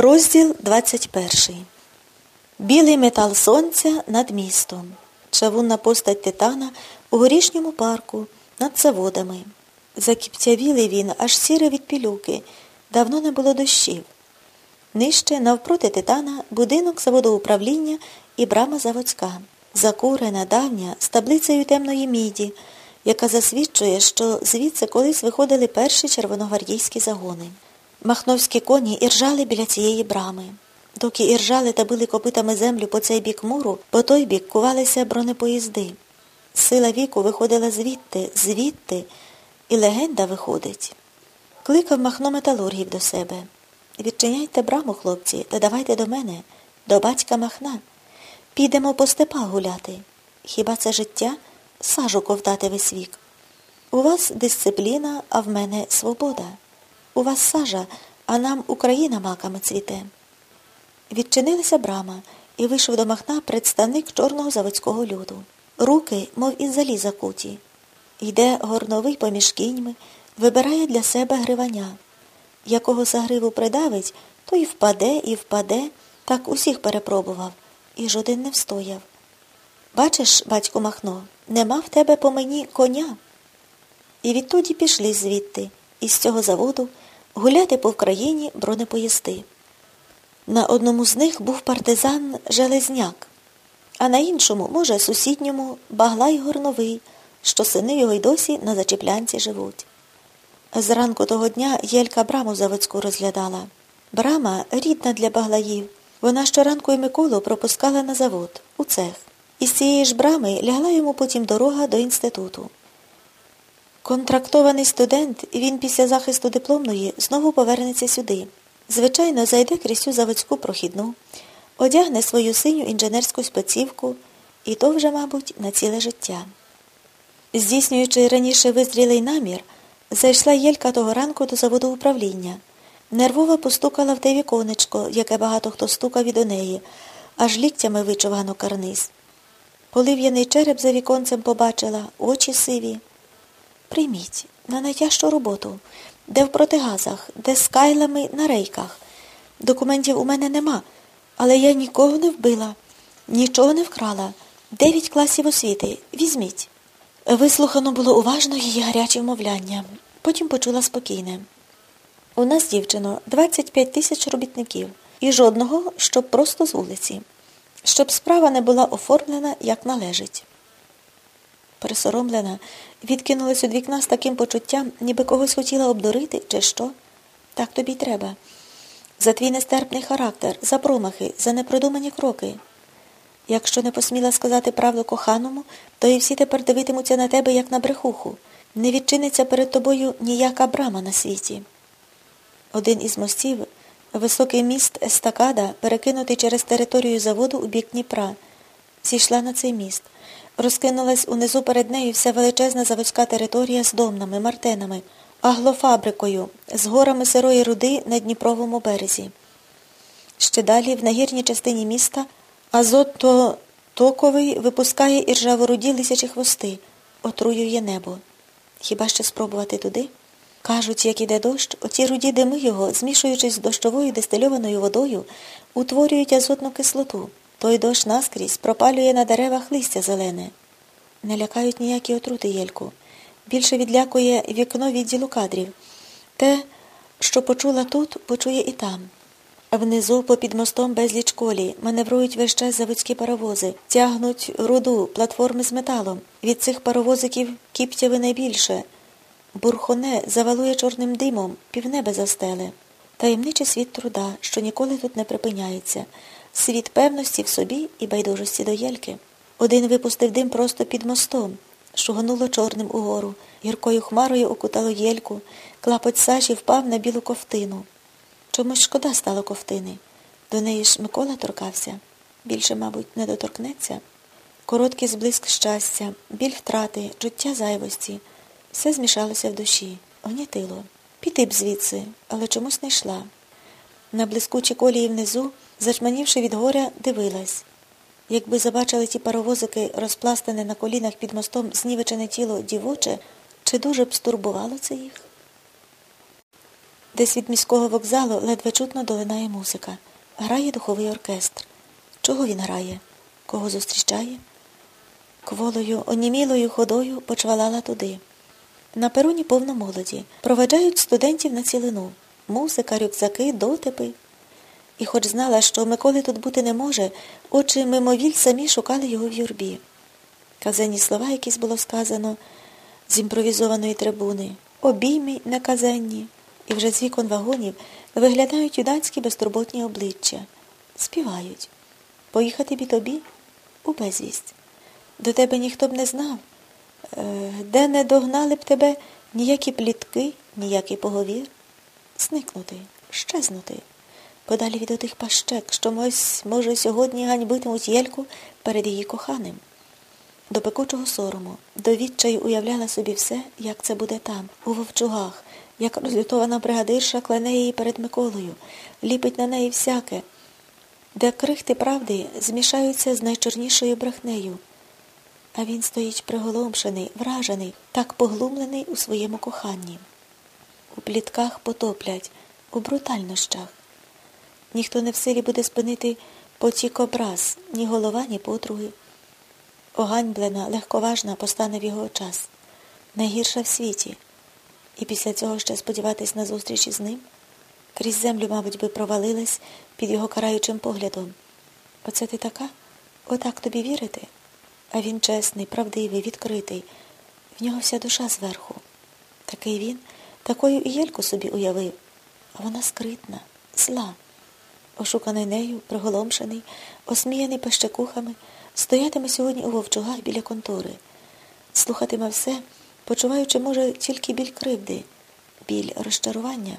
Розділ 21. Білий метал сонця над містом. Чавунна постать титана у горішньому парку над заводами. Закіпцявілий він, аж сірий від пілюки. Давно не було дощів. Нижче, навпроти титана, будинок заводоуправління і брама заводська. Закурена, давня, з таблицею темної міді, яка засвідчує, що звідси колись виходили перші червоногвардійські загони. Махновські коні іржали біля цієї брами. Доки іржали та били копитами землю по цей бік муру, по той бік кувалися бронепоїзди. Сила віку виходила звідти, звідти, і легенда виходить. Кликав Махно металургів до себе. Відчиняйте браму, хлопці, та давайте до мене, до батька Махна. Підемо по степах гуляти. Хіба це життя? Сажу ковтати весь вік. У вас дисципліна, а в мене свобода. У вас сажа, а нам Україна маками цвіте. Відчинилася брама, і вийшов до Махна представник чорного заводського люду. Руки, мов із заліза куті. Йде горновий поміж кіньми, вибирає для себе гриваня. Якого за гриву придавить, то і впаде, і впаде, так усіх перепробував, і жоден не встояв. Бачиш, батько Махно, нема в тебе по мені коня. І відтоді пішли звідти, із цього заводу, гуляти по Вкраїні бронепоїзди. На одному з них був партизан Железняк, а на іншому, може, сусідньому, Баглай Горновий, що сини його й досі на зачеплянці живуть. Зранку того дня Єлька браму заводську розглядала. Брама рідна для баглаїв. Вона щоранку й Миколу пропускала на завод, у цех. Із цієї ж брами лягла йому потім дорога до інституту. Контрактований студент, він після захисту дипломної знову повернеться сюди. Звичайно, зайде крізь цю заводську прохідну, одягне свою синю інженерську спецівку, і то вже, мабуть, на ціле життя. Здійснюючи раніше визрілий намір, зайшла Єлька того ранку до заводу управління. Нервово постукала в те віконечко, яке багато хто стукав від у неї, аж ліктями вичувгано карниз. Полив'яний череп за віконцем побачила, очі сиві. Прийміть на найтяжчу роботу, де в протигазах, де з кайлами на рейках. Документів у мене нема, але я нікого не вбила, нічого не вкрала. Дев'ять класів освіти. Візьміть. Вислухано було уважно її гаряче вмовляння. Потім почула спокійне. У нас, дівчино, 25 тисяч робітників і жодного, щоб просто з вулиці, щоб справа не була оформлена, як належить. Пересоромлена, відкинулась від вікна з таким почуттям, ніби когось хотіла обдурити, чи що. Так тобі й треба. За твій нестерпний характер, за промахи, за непродумані кроки. Якщо не посміла сказати правду коханому, то і всі тепер дивитимуться на тебе, як на брехуху. Не відчиниться перед тобою ніяка брама на світі. Один із мостів, високий міст Естакада, перекинутий через територію заводу у бік Дніпра, зійшла на цей міст. Розкинулась унизу перед нею вся величезна заводська територія з домнами, мартенами, аглофабрикою, з горами сирої руди на Дніпровому березі. Ще далі, в нагірній частині міста, азот токовий випускає іржаво руді лисячі хвости, отруює небо. Хіба ще спробувати туди? Кажуть, як іде дощ, оці руді дими його, змішуючись з дощовою дистильованою водою, утворюють азотну кислоту. Той дощ наскрізь пропалює на деревах листя зелене. Не лякають ніякі отрути Єльку. Більше відлякує вікно відділу кадрів. Те, що почула тут, почує і там. Внизу, попід мостом безліч колій, маневрують весь час заводські паровози, тягнуть руду, платформи з металом. Від цих паровозиків кіптяви найбільше. Бурхоне завалує чорним димом, півнебе застеле. Таємничий світ труда, що ніколи тут не припиняється, світ певності в собі і байдужості до Єльки. Один випустив дим просто під мостом, шугануло чорним угору, гіркою хмарою окутало Єльку, клапоть сажі впав на білу ковтину. Чомусь шкода стало ковтини. До неї ж Микола торкався. Більше, мабуть, не доторкнеться. Короткий зблиск щастя, біль втрати, чуття зайвості. Все змішалося в душі, гнітило. Піти б звідси, але чомусь не йшла. На блискучі колії внизу, зачманівши від горя, дивилась. Якби забачили ті паровозики, розпластане на колінах під мостом знівечене тіло дівоче, чи дуже б стурбувало це їх? Десь від міського вокзалу ледве чутно долинає музика. Грає духовий оркестр. Чого він грає? Кого зустрічає? Кволою, онімілою ходою почвалала туди. На пероні повно молоді. Проведжають студентів на цілину. Музика, рюкзаки, дотипи. І хоч знала, що Миколи тут бути не може, очі мимовіль самі шукали його в юрбі. Казенні слова якісь було сказано з імпровізованої трибуни, обійми неказенні, і вже з вікон вагонів виглядають юдацькі безтурботні обличчя. Співають. Поїхати бі тобі у безвість. До тебе ніхто б не знав, е, де не догнали б тебе ніякі плітки, ніякий поговір. Зникнути, щезнути, подалі від отих пащек, що мось, може, сьогодні ганьбитимуть Єльку перед її коханим. До пекучого сорому, до відчаю уявляла собі все, як це буде там, у вовчугах, як розлютована бригадирша клене її перед Миколою, ліпить на неї всяке, де крихти правди змішаються з найчорнішою брехнею. А він стоїть приголомшений, вражений, так поглумлений у своєму коханні. У плітках потоплять, у брутальнощах. Ніхто не в силі буде спинити потік образ, ні голова, ні потруги. Оганьблена, легковажна постане в його час, найгірша в світі. І після цього ще сподіватись на зустріч із ним, крізь землю, мабуть, би провалилась під його караючим поглядом. Оце ти така? Отак тобі вірити? А він чесний, правдивий, відкритий. В нього вся душа зверху. Такий він, такою і Єльку собі уявив, а вона скритна, зла. Ошуканий нею, приголомшений, осміяний пащакухами, стоятиме сьогодні у вовчугах біля контори, слухатиме все, почуваючи, може, тільки біль кривди, біль розчарування.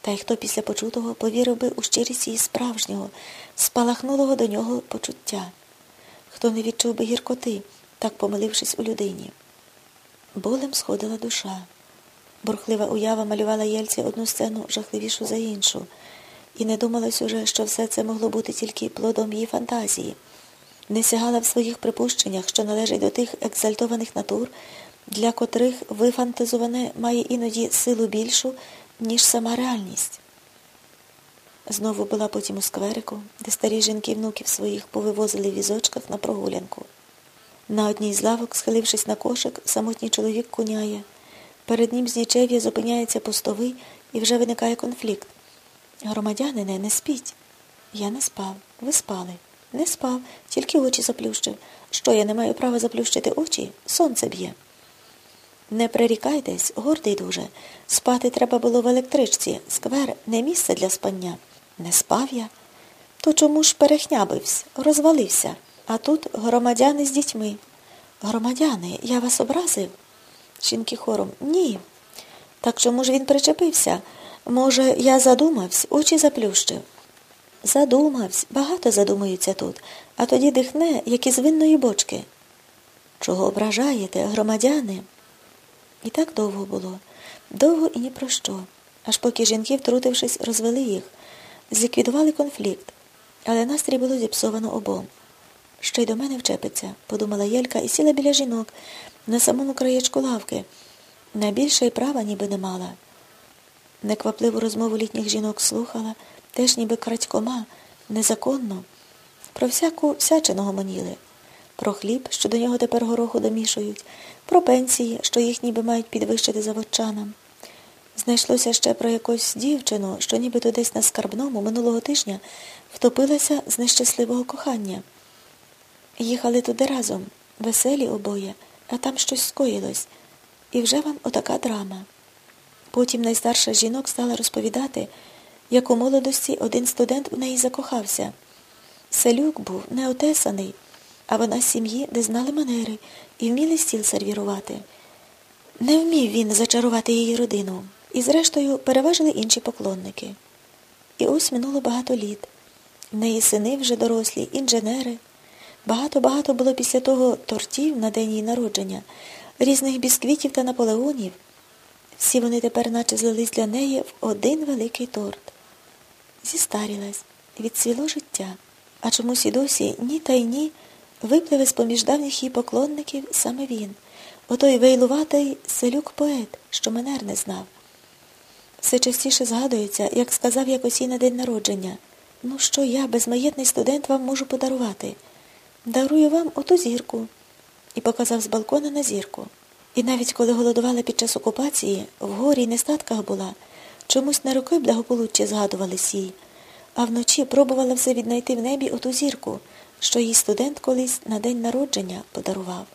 Та й хто після почутого повірив би у щирість її справжнього, спалахнулого до нього почуття, хто не відчув би гіркоти, так помилившись у людині. Болем сходила душа. Бурхлива уява малювала Єльці одну сцену жахливішу за іншу, і не думалось уже, що все це могло бути тільки плодом її фантазії не сягала в своїх припущеннях, що належить до тих екзальтованих натур, для котрих вифантазоване має іноді силу більшу, ніж сама реальність. Знову була потім у скверику, де старі жінки внуків своїх повивозили в візочках на прогулянку. На одній з лавок, схилившись на кошик, самотній чоловік куняє. Перед ним з нічев'я зупиняється постовий і вже виникає конфлікт. Громадянине, не спіть. Я не спав. Ви спали. Не спав, тільки очі заплющив. Що я не маю права заплющити очі? Сонце б'є. Не прирікайтесь, гордий дуже. Спати треба було в електричці. Сквер не місце для спання. Не спав я. То чому ж перехнябився, розвалився? А тут громадяни з дітьми. Громадяни, я вас образив? Жінки хором. Ні. Так чому ж він причепився? Може, я задумався, очі заплющив. Задумавсь, багато задумуються тут, а тоді дихне, як із винної бочки. Чого ображаєте, громадяни? І так довго було, довго і ні про що, аж поки жінки, втрутившись, розвели їх, зліквідували конфлікт, але настрій було зіпсовано обом. Ще й до мене вчепиться, подумала Єлька і сіла біля жінок на самому краєчку лавки. Найбільше й права ніби не мала. Неквапливу розмову літніх жінок слухала теж ніби крадькома, незаконно, про всяку всячину гомоніли, про хліб, що до нього тепер гороху домішують, про пенсії, що їх ніби мають підвищити заводчанам. Знайшлося ще про якусь дівчину, що нібито десь на скарбному минулого тижня втопилася з нещасливого кохання. Їхали туди разом, веселі обоє, а там щось скоїлось. І вже вам отака драма. Потім найстарша жінок стала розповідати, як у молодості один студент у неї закохався. Селюк був неотесаний, а вона з сім'ї, де знали манери і вміли стіл сервірувати. Не вмів він зачарувати її родину, і, зрештою, переважили інші поклонники. І ось минуло багато літ. В неї сини вже дорослі, інженери. Багато-багато було після того тортів на день її народження, різних бісквітів та наполеонів. Всі вони тепер наче злились для неї в один великий торт зістарілась, відцвіло життя, а чомусь і досі ні та й ні випливе з поміж давніх її поклонників саме він, отой вейлуватий селюк поет, що менер не знав. Все частіше згадується, як сказав якось їй на день народження. Ну, що я, безмаєтний студент, вам можу подарувати? Дарую вам оту зірку. І показав з балкона на зірку. І навіть коли голодувала під час окупації, в горі й нестатках була, чомусь на роки благополуччя згадувались їй, а вночі пробувала все віднайти в небі оту зірку, що їй студент колись на день народження подарував.